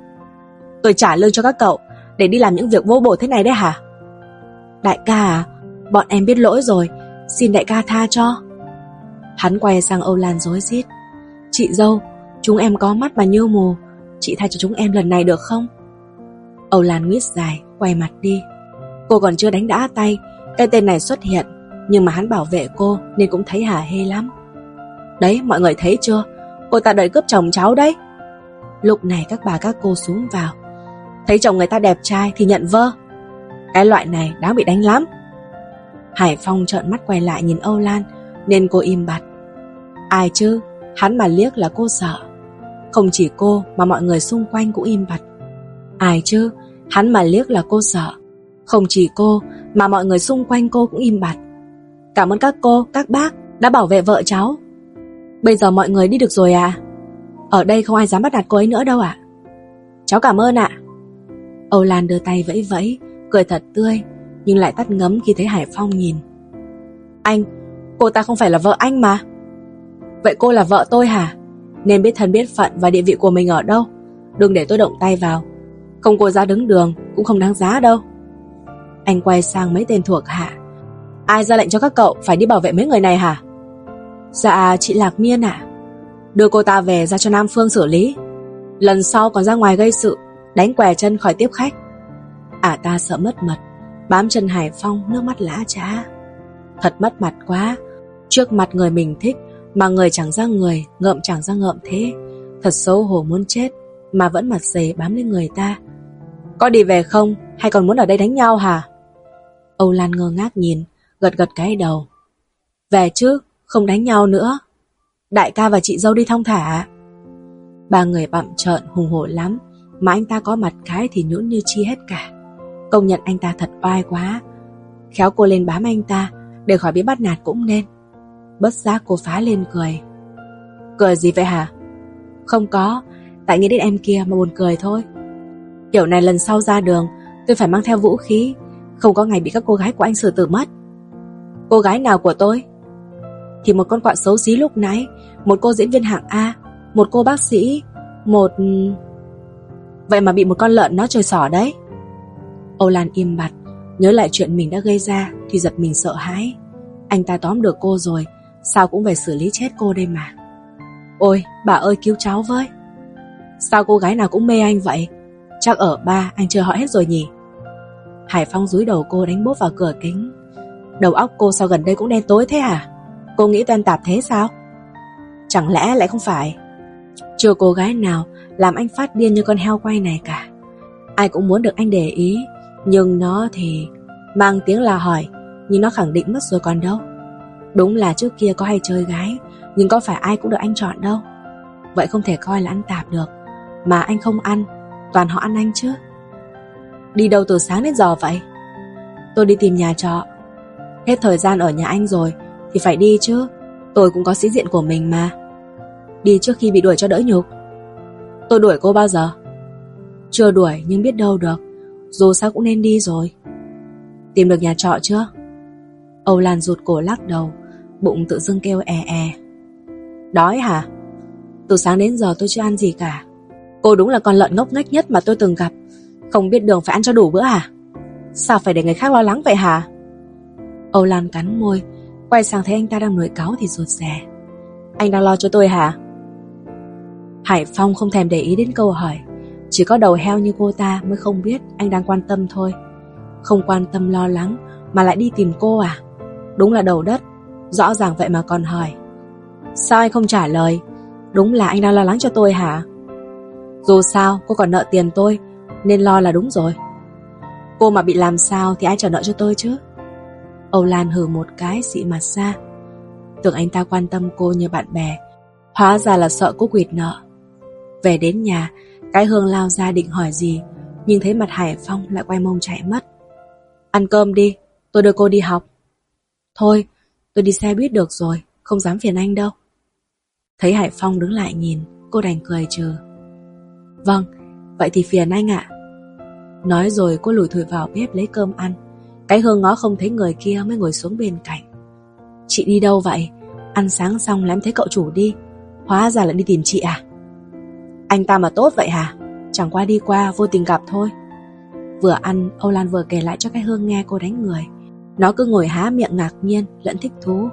Tôi trả lương cho các cậu Để đi làm những việc vô bổ thế này đấy hả? Đại ca à Bọn em biết lỗi rồi, Xin đại ca tha cho. Hắn quay sang Âu Lan dối rít. Chị dâu, Chúng em có mắt mà như mù, Chị tha cho chúng em lần này được không? Âu Lan nguyết dài, Quay mặt đi. Cô còn chưa đánh đã tay, Cái tên này xuất hiện, Nhưng mà hắn bảo vệ cô Nên cũng thấy hả hê lắm. Đấy, mọi người thấy chưa? Cô ta đợi cướp chồng cháu đấy. Lúc này các bà các cô xuống vào. Thấy chồng người ta đẹp trai thì nhận vơ. Cái loại này đáng bị đánh lắm. Hải Phong trợn mắt quay lại nhìn Âu Lan Nên cô im bặt. Ai chứ? Hắn mà liếc là cô sợ. Không chỉ cô mà mọi người xung quanh cũng im bặt. Ai chứ? Hắn mà liếc là cô sợ. Không chỉ cô mà mọi người xung quanh cô cũng im bặt. Cảm ơn các cô, các bác Đã bảo vệ vợ cháu. Bây giờ mọi người đi được rồi à? Ở đây không ai dám bắt đặt cô ấy nữa đâu ạ. Cháu cảm ơn ạ. Âu Lan đưa tay vẫy vẫy Cười thật tươi Nhưng lại tắt ngấm khi thấy Hải Phong nhìn. Anh, cô ta không phải là vợ anh mà. Vậy cô là vợ tôi hả? Nên biết thân biết phận và địa vị của mình ở đâu. Đừng để tôi động tay vào. Không cô ra đứng đường Cũng không đáng giá đâu. Anh quay sang mấy tên thuộc hạ. Ai ra lệnh cho các cậu phải đi bảo vệ mấy người này hả? Dạ chị Lạc Miên ạ. Đưa cô ta về ra cho Nam Phương xử lý. Lần sau còn ra ngoài gây sự, Đánh què chân khỏi tiếp khách. Ả à ta sợ mất mật Bám chân Hải Phong, nước mắt lã trá. Thật mất mặt quá, Trước mặt người mình thích Mà người chẳng ra người, Ngợm chẳng ra ngợm thế. Thật xấu hổ muốn chết Mà vẫn mặt dày bám lên người ta. Có đi về không? Hay còn muốn ở đây đánh nhau hả? Âu Lan ngơ ngác nhìn, Gật gật cái đầu. Về chứ, không đánh nhau nữa. Đại ca và chị dâu đi thong thả. Ba người bậm trợn hùng hổ lắm, Mà anh ta có mặt cái thì nhũn như chi hết cả. Công nhận anh ta thật oai quá. Khéo cô lên bám anh ta, Để khỏi bị bắt nạt cũng nên. Bất giác cô phá lên cười. Cười gì vậy hả? Không có, Tại nghĩ đến em kia mà buồn cười thôi. Kiểu này lần sau ra đường, Tôi phải mang theo vũ khí, Không có ngày bị các cô gái của anh xử tử mất. Cô gái nào của tôi? Thì một con quạ xấu xí lúc nãy, Một cô diễn viên hạng A, Một cô bác sĩ, Một... Vậy mà bị một con lợn nó chơi xỏ đấy. Âu Lan im bặt, Nhớ lại chuyện mình đã gây ra Thì giật mình sợ hãi. Anh ta tóm được cô rồi, Sao cũng phải xử lý chết cô đây mà. Ôi, bà ơi, cứu cháu với. Sao cô gái nào cũng mê anh vậy? Chắc ở ba anh chưa hỏi hết rồi nhỉ? Hải Phong dúi đầu cô đánh bốp vào cửa kính. Đầu óc cô sao gần đây cũng đen tối thế à? Cô nghĩ toan tạp thế sao? Chẳng lẽ lại không phải? Chưa cô gái nào Làm anh phát điên như con heo quay này cả. Ai cũng muốn được anh để ý, Nhưng nó thì Mang tiếng là hỏi, Nhưng nó khẳng định mất rồi còn đâu. Đúng là trước kia có hay chơi gái, Nhưng có phải ai cũng được anh chọn đâu. Vậy không thể coi là ăn tạp được, Mà anh không ăn, Toàn họ ăn anh chứ. Đi đâu từ sáng đến giờ vậy? Tôi đi tìm nhà trọ. Hết thời gian ở nhà anh rồi thì phải đi chứ. Tôi cũng có sĩ diện của mình mà. Đi trước khi bị đuổi cho đỡ nhục. Tôi đuổi cô bao giờ? Chưa đuổi, nhưng biết đâu được. Dù sao cũng nên đi rồi. Tìm được nhà trọ chưa? Âu Lan rụt cổ lắc đầu, Bụng tự dưng kêu e e. Đói hả? Từ sáng đến giờ tôi chưa ăn gì cả. Cô đúng là con lợn ngốc nghếch nhất mà tôi từng gặp. Không biết đường phải ăn cho đủ bữa à? Sao phải để người khác lo lắng vậy hả? Âu Lan cắn môi Quay sang thấy anh ta đang nổi cáu thì rụt rè. Anh đang lo cho tôi hả? Hải Phong không thèm để ý đến câu hỏi. Chỉ có đầu heo như cô ta mới không biết anh đang quan tâm thôi. Không quan tâm lo lắng, Mà lại đi tìm cô à? Đúng là đầu đất. Rõ ràng vậy mà còn hỏi. Sao anh không trả lời? Đúng là anh đang lo lắng cho tôi hả? Dù sao, cô còn nợ tiền tôi, Nên lo là đúng rồi. Cô mà bị làm sao thì ai trả nợ cho tôi chứ? Âu Lan hừ một cái dị mặt ra. Tưởng anh ta quan tâm cô như bạn bè, Hóa ra là sợ cô quỵt nợ. Về đến nhà, Cái hương lao ra định hỏi gì, Nhưng thấy mặt Hải Phong lại quay mông chạy mất. Ăn cơm đi, Tôi đưa cô đi học. Thôi, tôi đi xe buýt được rồi, Không dám phiền anh đâu. Thấy Hải Phong đứng lại nhìn, Cô đành cười trừ. Vâng Vậy thì phiền anh ạ. Nói rồi cô lùi thủi vào bếp lấy cơm ăn. Cái hương ngó không thấy người kia mới ngồi xuống bên cạnh. Chị đi đâu vậy? Ăn sáng xong là thấy cậu chủ đi. Hóa ra là đi tìm chị à? Anh ta mà tốt vậy hả? Chẳng qua đi qua vô tình gặp thôi. Vừa ăn Âu Lan vừa kể lại cho cái hương nghe cô đánh người. Nó cứ ngồi há miệng ngạc nhiên Lẫn thích thú.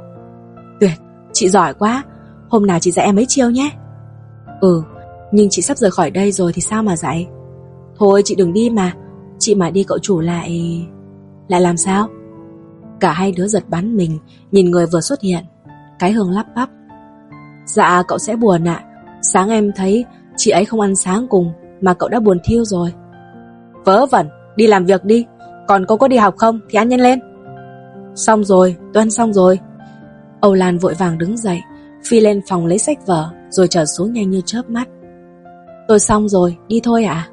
Tuyệt, chị giỏi quá. Hôm nào chị dạy em mấy chiêu nhé? Ừ, nhưng chị sắp rời khỏi đây rồi thì sao mà dạy? Thôi chị đừng đi mà. Chị mà đi cậu chủ lại lại làm sao? Cả hai đứa giật bắn mình, Nhìn người vừa xuất hiện. Cái hương lắp bắp. Dạ cậu sẽ buồn ạ. Sáng em thấy chị ấy không ăn sáng cùng Mà cậu đã buồn thiêu rồi. Vớ vẩn, đi làm việc đi. Còn cô có đi học không thì ăn nhanh lên. Xong rồi, tôi ăn xong rồi. Âu Lan vội vàng đứng dậy, Phi lên phòng lấy sách vở, Rồi trở xuống nhanh như chớp mắt. Tôi xong rồi, đi thôi ạ.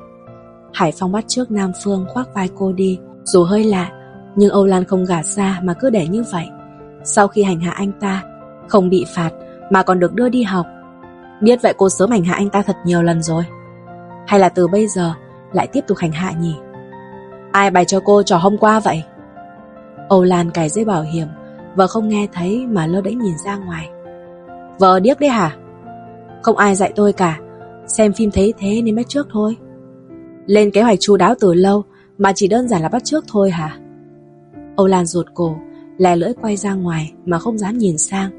Hải Phong bắt trước Nam Phương khoác vai cô đi, Dù hơi lạ nhưng Âu Lan không gạt ra mà cứ để như vậy. Sau khi hành hạ anh ta, Không bị phạt mà còn được đưa đi học. Biết vậy cô sớm hành hạ anh ta thật nhiều lần rồi. Hay là từ bây giờ Lại tiếp tục hành hạ nhỉ? Ai bày cho cô trò hôm qua vậy? Âu Lan cài dây bảo hiểm, Vợ không nghe thấy mà lơ đễnh nhìn ra ngoài. Vợ điếc đấy hả? Không ai dạy tôi cả. Xem phim thấy thế nên bắt trước thôi. Lên kế hoạch chu đáo từ lâu Mà chỉ đơn giản là bắt trước thôi hả? Âu Lan rụt cổ, Lè lưỡi quay ra ngoài Mà không dám nhìn sang.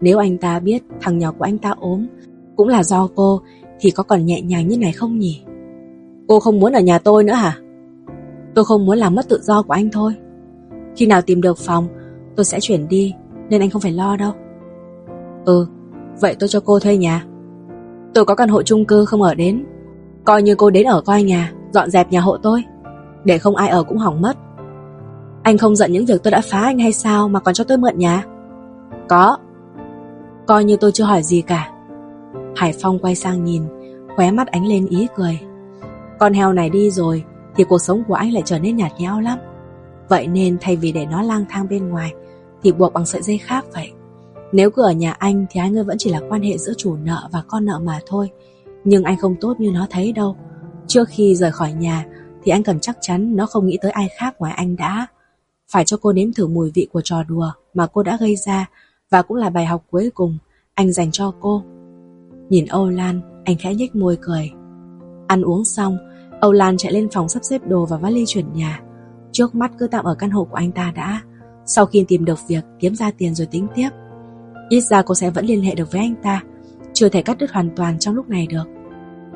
Nếu anh ta biết thằng nhỏ của anh ta ốm, Cũng là do cô, Thì có còn nhẹ nhàng như này không nhỉ? Cô không muốn ở nhà tôi nữa hả? Tôi không muốn làm mất tự do của anh thôi. Khi nào tìm được phòng, Tôi sẽ chuyển đi, Nên anh không phải lo đâu. Ừ Vậy tôi cho cô thuê nhà. Tôi có căn hộ chung cư không ở đến. Coi như cô đến ở coi nhà, Dọn dẹp nhà hộ tôi. Để không ai ở cũng hỏng mất. Anh không giận những việc tôi đã phá anh hay sao Mà còn cho tôi mượn nhà Có Coi như tôi chưa hỏi gì cả Hải Phong quay sang nhìn, Khóe mắt ánh lên ý cười Con heo này đi rồi Thì cuộc sống của anh lại trở nên nhạt nhẽo lắm Vậy nên thay vì để nó lang thang bên ngoài Thì buộc bằng sợi dây khác vậy nếu cứ ở nhà anh thì hai người vẫn chỉ là quan hệ giữa chủ nợ và con nợ mà thôi. Nhưng anh không tốt như nó thấy đâu. Trước khi rời khỏi nhà thì anh cần chắc chắn nó không nghĩ tới ai khác ngoài anh đã. Phải cho cô nếm thử mùi vị của trò đùa mà cô đã gây ra và cũng là bài học cuối cùng anh dành cho cô. Nhìn Âu Lan, anh khẽ nhếch môi cười. Ăn uống xong, Âu Lan chạy lên phòng sắp xếp đồ và vali chuyển nhà. Trước mắt cứ tạm ở căn hộ của anh ta đã. Sau khi tìm được việc, kiếm ra tiền rồi tính tiếp. Ít ra cô sẽ vẫn liên hệ được với anh ta, chưa thể cắt đứt hoàn toàn trong lúc này được.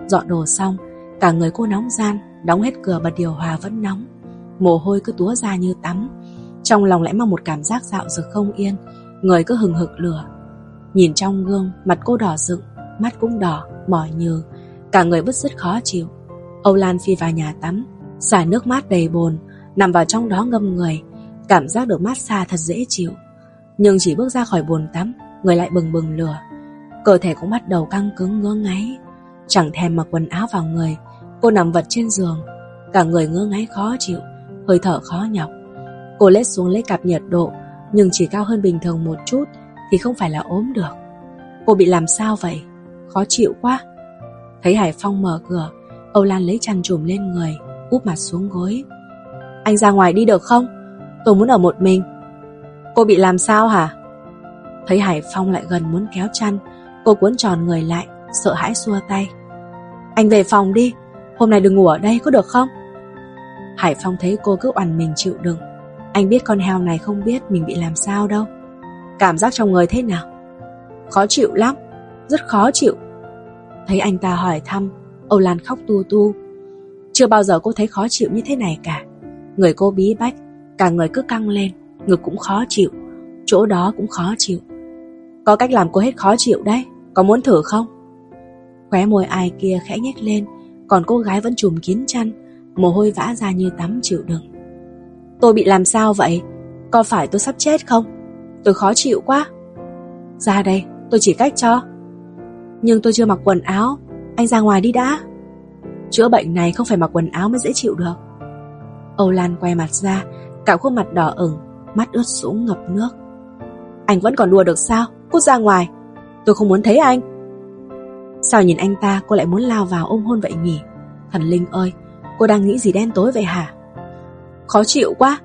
Dọn đồ xong, cả người cô nóng gian, đóng hết cửa bật điều hòa vẫn nóng. Mồ hôi cứ túa ra như tắm. Trong lòng lại mang một cảm giác dạo dực không yên, người cứ hừng hực lửa. Nhìn trong gương, mặt cô đỏ rực, mắt cũng đỏ, mỏi nhừ, cả người bứt rứt khó chịu. Âu Lan phi vào nhà tắm, xả nước mát đầy bồn, nằm vào trong đó ngâm người, cảm giác được mát xa thật dễ chịu. Nhưng chỉ bước ra khỏi bồn tắm, người lại bừng bừng lửa. Cơ thể cũng bắt đầu căng cứng ngứa ngáy, chẳng thèm mặc quần áo vào người, cô nằm vật trên giường, cả người ngứa ngáy khó chịu, hơi thở khó nhọc. Cô lết xuống lấy cặp nhiệt độ, nhưng chỉ cao hơn bình thường một chút thì không phải là ốm được. Cô bị làm sao vậy? Khó chịu quá. Thấy Hải Phong mở cửa, Âu Lan lấy chăn trùm lên người, úp mặt xuống gối. Anh ra ngoài đi được không? Tôi muốn ở một mình. Cô bị làm sao hả? Thấy Hải Phong lại gần muốn kéo chăn, cô cuốn tròn người lại, sợ hãi xua tay. Anh về phòng đi, hôm nay đừng ngủ ở đây có được không? Hải Phong thấy cô cứ oằn mình chịu đựng. Anh biết con heo này không biết mình bị làm sao đâu. Cảm giác trong người thế nào? Khó chịu lắm, rất khó chịu. Thấy anh ta hỏi thăm, Âu Lan khóc tu tu. Chưa bao giờ cô thấy khó chịu như thế này cả. Người cô bí bách, cả người cứ căng lên, ngực cũng khó chịu, chỗ đó cũng khó chịu. Có cách làm cô hết khó chịu đấy, có muốn thử không? Khóe môi ai kia khẽ nhếch lên, còn cô gái vẫn trùm kín chăn, mồ hôi vã ra như tắm chịu đựng. Tôi bị làm sao vậy? Có phải tôi sắp chết không? Tôi khó chịu quá. Ra đây, tôi chỉ cách cho. Nhưng tôi chưa mặc quần áo, anh ra ngoài đi đã. Chữa bệnh này không phải mặc quần áo mới dễ chịu được. Âu Lan quay mặt ra, cả khuôn mặt đỏ ửng, mắt ướt sũng ngập nước. Anh vẫn còn đùa được sao? Cút ra ngoài. Tôi không muốn thấy anh. Sao nhìn anh ta cô lại muốn lao vào ôm hôn vậy nhỉ? Thần Linh ơi, cô đang nghĩ gì đen tối vậy hả? Khó chịu quá,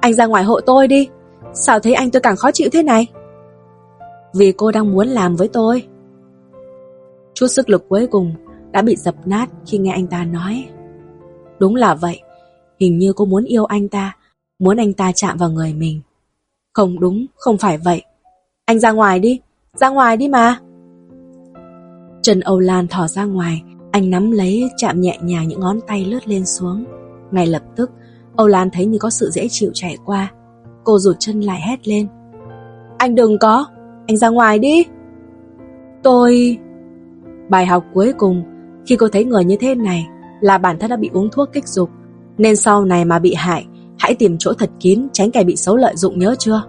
anh ra ngoài hộ tôi đi. Sao thấy anh tôi càng khó chịu thế này? Vì cô đang muốn làm với tôi. Chút sức lực cuối cùng đã bị dập nát khi nghe anh ta nói. Đúng là vậy, hình như cô muốn yêu anh ta, muốn anh ta chạm vào người mình. Không đúng, không phải vậy. Anh ra ngoài đi, ra ngoài đi mà. Trần Âu Lan thỏ ra ngoài, anh nắm lấy chạm nhẹ nhàng những ngón tay lướt lên xuống. Ngay lập tức, Âu Lan thấy như có sự dễ chịu chảy qua. Cô rụt chân lại hét lên. Anh đừng có, anh ra ngoài đi. Tôi... Bài học cuối cùng, khi cô thấy người như thế này là bản thân đã bị uống thuốc kích dục, nên sau này mà bị hại, hãy tìm chỗ thật kín tránh kẻ bị xấu lợi dụng nhớ chưa?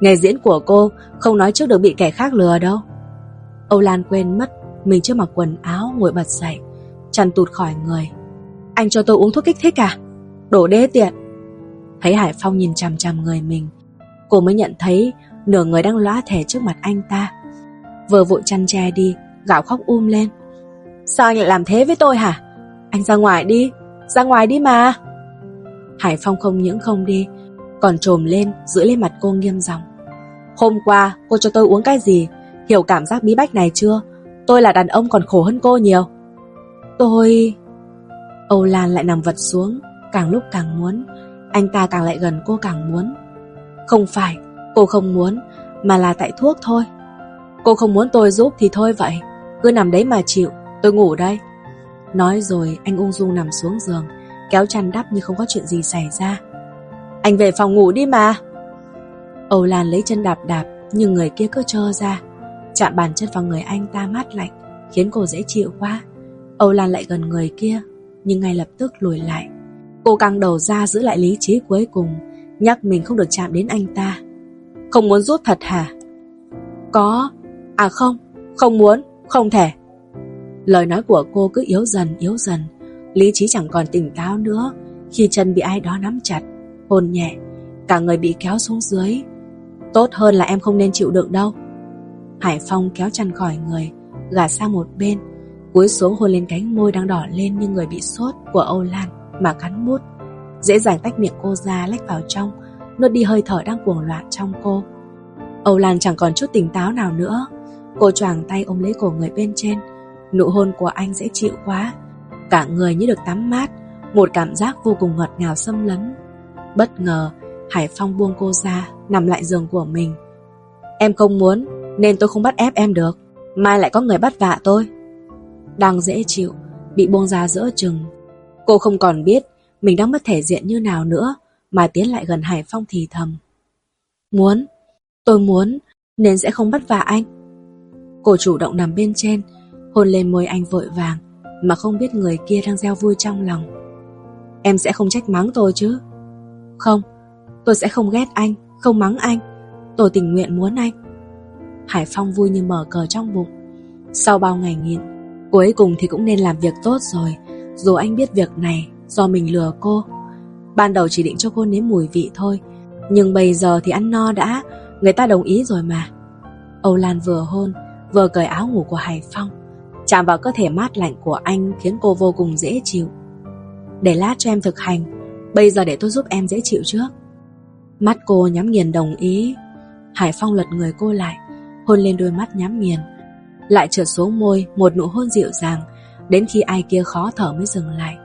Nghề diễn của cô không nói trước được bị kẻ khác lừa đâu. Âu Lan quên mất mình chưa mặc quần áo ngồi bật dậy, chăn tụt khỏi người. Anh cho tôi uống thuốc kích thích à? Đổ đế tiện. Thấy Hải Phong nhìn chằm chằm người mình, cô mới nhận thấy nửa người đang lóa thẻ trước mặt anh ta. Vừa vội chăn che đi, gạo khóc um lên. Sao anh lại làm thế với tôi hả? Anh ra ngoài đi, ra ngoài đi mà. Hải Phong không những không đi, còn trồm lên, giữ lên mặt cô nghiêm giọng. Hôm qua cô cho tôi uống cái gì, hiểu cảm giác bí bách này chưa? Tôi là đàn ông còn khổ hơn cô nhiều. Tôi... Âu Lan lại nằm vật xuống, càng lúc càng muốn, anh ta càng lại gần cô càng muốn. Không phải, cô không muốn, mà là tại thuốc thôi. Cô không muốn tôi giúp thì thôi vậy, cứ nằm đấy mà chịu, tôi ngủ đây. Nói rồi anh ung dung nằm xuống giường, kéo chăn đắp như không có chuyện gì xảy ra. Anh về phòng ngủ đi mà. Âu Lan lấy chân đạp đạp, nhưng người kia cứ trơ ra. Chạm bàn chân vào người anh ta mát lạnh, khiến cô dễ chịu quá. Âu Lan lại gần người kia, nhưng ngay lập tức lùi lại. Cô căng đầu ra giữ lại lý trí cuối cùng, nhắc mình không được chạm đến anh ta. Không muốn rút thật hả? Có. À không, không muốn, không thể. Lời nói của cô cứ yếu dần yếu dần, lý trí chẳng còn tỉnh táo nữa khi chân bị ai đó nắm chặt, hồn nhẹ, cả người bị kéo xuống dưới. Tốt hơn là em không nên chịu đựng đâu. Hải Phong kéo chăn khỏi người, gạt sang một bên, cúi xuống hôn lên cánh môi đang đỏ lên như người bị sốt của Âu Lan mà cắn mút, dễ dàng tách miệng cô ra lách vào trong, nuốt đi hơi thở đang cuồng loạn trong cô. Âu Lan chẳng còn chút tỉnh táo nào nữa. Cô choàng tay ôm lấy cổ người bên trên. Nụ hôn của anh dễ chịu quá. Cả người như được tắm mát, một cảm giác vô cùng ngọt ngào xâm lấn. Bất ngờ, Hải Phong buông cô ra, nằm lại giường của mình. Em không muốn, nên tôi không bắt ép em được. Mai lại có người bắt vạ tôi. Đang dễ chịu, bị buông ra giữa chừng. Cô không còn biết mình đang mất thể diện như nào nữa, mà tiến lại gần Hải Phong thì thầm. Muốn, tôi muốn, nên sẽ không bắt vả anh. Cô chủ động nằm bên trên, hôn lên môi anh vội vàng, mà không biết người kia đang gieo vui trong lòng. Em sẽ không trách mắng tôi chứ? Không, tôi sẽ không ghét anh, không mắng anh. Tôi tình nguyện muốn anh. Hải Phong vui như mở cờ trong bụng. Sau bao ngày nghiện, cuối cùng thì cũng nên làm việc tốt rồi, dù anh biết việc này do mình lừa cô. Ban đầu chỉ định cho cô nếm mùi vị thôi, nhưng bây giờ thì ăn no đã, người ta đồng ý rồi mà. Âu Lan vừa hôn, vừa cởi áo ngủ của Hải Phong, chạm vào cơ thể mát lạnh của anh khiến cô vô cùng dễ chịu. Để lát cho em thực hành, bây giờ để tôi giúp em dễ chịu trước. Mắt cô nhắm nghiền đồng ý. Hải Phong lật người cô lại, hôn lên đôi mắt nhắm nghiền. Lại trượt xuống môi một nụ hôn dịu dàng, đến khi ai kia khó thở mới dừng lại.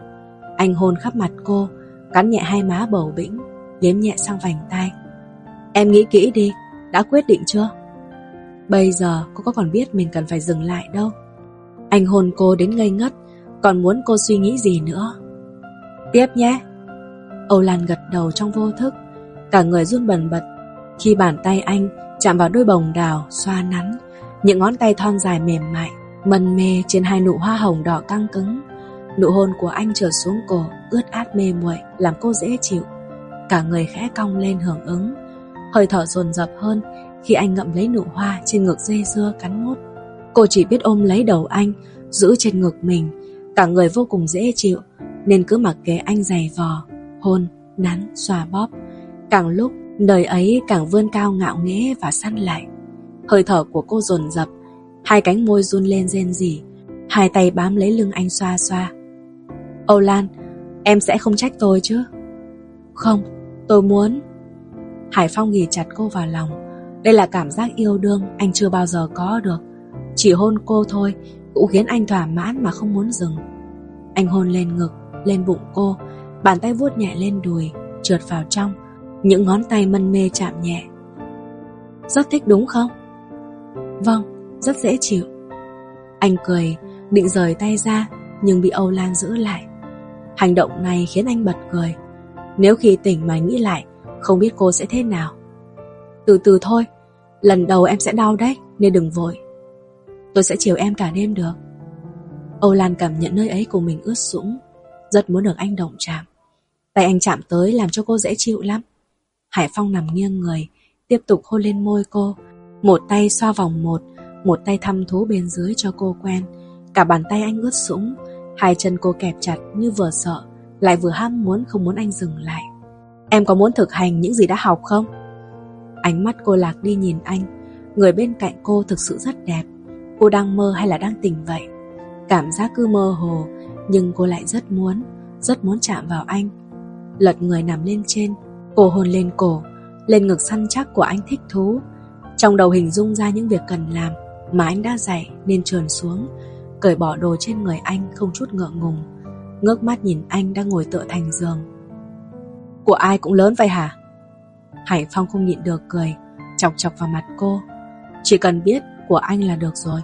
Anh hôn khắp mặt cô, cắn nhẹ hai má bầu bĩnh, liếm nhẹ sang vành tay. Em nghĩ kỹ đi, đã quyết định chưa? Bây giờ cô có còn biết mình cần phải dừng lại đâu. Anh hôn cô đến ngây ngất, còn muốn cô suy nghĩ gì nữa. Tiếp nhé. Âu Lan gật đầu trong vô thức, cả người run bần bật khi bàn tay anh chạm vào đôi bồng đào xoa nắn, những ngón tay thon dài mềm mại, mần mê trên hai nụ hoa hồng đỏ căng cứng. Nụ hôn của anh trở xuống cổ, ướt át mê muội làm cô dễ chịu. Cả người khẽ cong lên hưởng ứng, hơi thở dồn dập hơn khi anh ngậm lấy nụ hoa trên ngực dây dưa cắn mút. Cô chỉ biết ôm lấy đầu anh, giữ trên ngực mình, cả người vô cùng dễ chịu, nên cứ mặc kế anh giày vò, hôn, nắn, xòa bóp. Càng lúc, nơi ấy càng vươn cao ngạo nghễ và săn lại. Hơi thở của cô dồn dập, hai cánh môi run lên rên rỉ, hai tay bám lấy lưng anh xoa xoa. Âu Lan, em sẽ không trách tôi chứ? Không, tôi muốn. Hải Phong ghi chặt cô vào lòng. Đây là cảm giác yêu đương anh chưa bao giờ có được. Chỉ hôn cô thôi cũng khiến anh thỏa mãn mà không muốn dừng. Anh hôn lên ngực, lên bụng cô, bàn tay vuốt nhẹ lên đùi, trượt vào trong, những ngón tay mân mê chạm nhẹ. Rất thích đúng không? Vâng, rất dễ chịu. Anh cười, định rời tay ra, nhưng bị Âu Lan giữ lại. Hành động này khiến anh bật cười. Nếu khi tỉnh mà nghĩ lại, không biết cô sẽ thế nào. Từ từ thôi, lần đầu em sẽ đau đấy, nên đừng vội. Tôi sẽ chiều em cả đêm được. Âu Lan cảm nhận nơi ấy của mình ướt sũng, rất muốn được anh động chạm. Tay anh chạm tới làm cho cô dễ chịu lắm. Hải Phong nằm nghiêng người, tiếp tục hôn lên môi cô. Một tay xoa vòng một, một tay thăm thú bên dưới cho cô quen. Cả bàn tay anh ướt sũng, hai chân cô kẹp chặt như vừa sợ, lại vừa ham muốn không muốn anh dừng lại. Em có muốn thực hành những gì đã học không? Ánh mắt cô lạc đi nhìn anh, người bên cạnh cô thực sự rất đẹp. Cô đang mơ hay là đang tỉnh vậy? Cảm giác cứ mơ hồ, nhưng cô lại rất muốn, rất muốn chạm vào anh. Lật người nằm lên trên, Cô hôn lên cổ, lên ngực săn chắc của anh thích thú. Trong đầu hình dung ra những việc cần làm mà anh đã dạy nên trườn xuống, cởi bỏ đồ trên người anh không chút ngượng ngùng. Ngước mắt nhìn anh đang ngồi tựa thành giường. Của ai cũng lớn vậy hả? Hải Phong không nhịn được cười, chọc chọc vào mặt cô. Chỉ cần biết của anh là được rồi.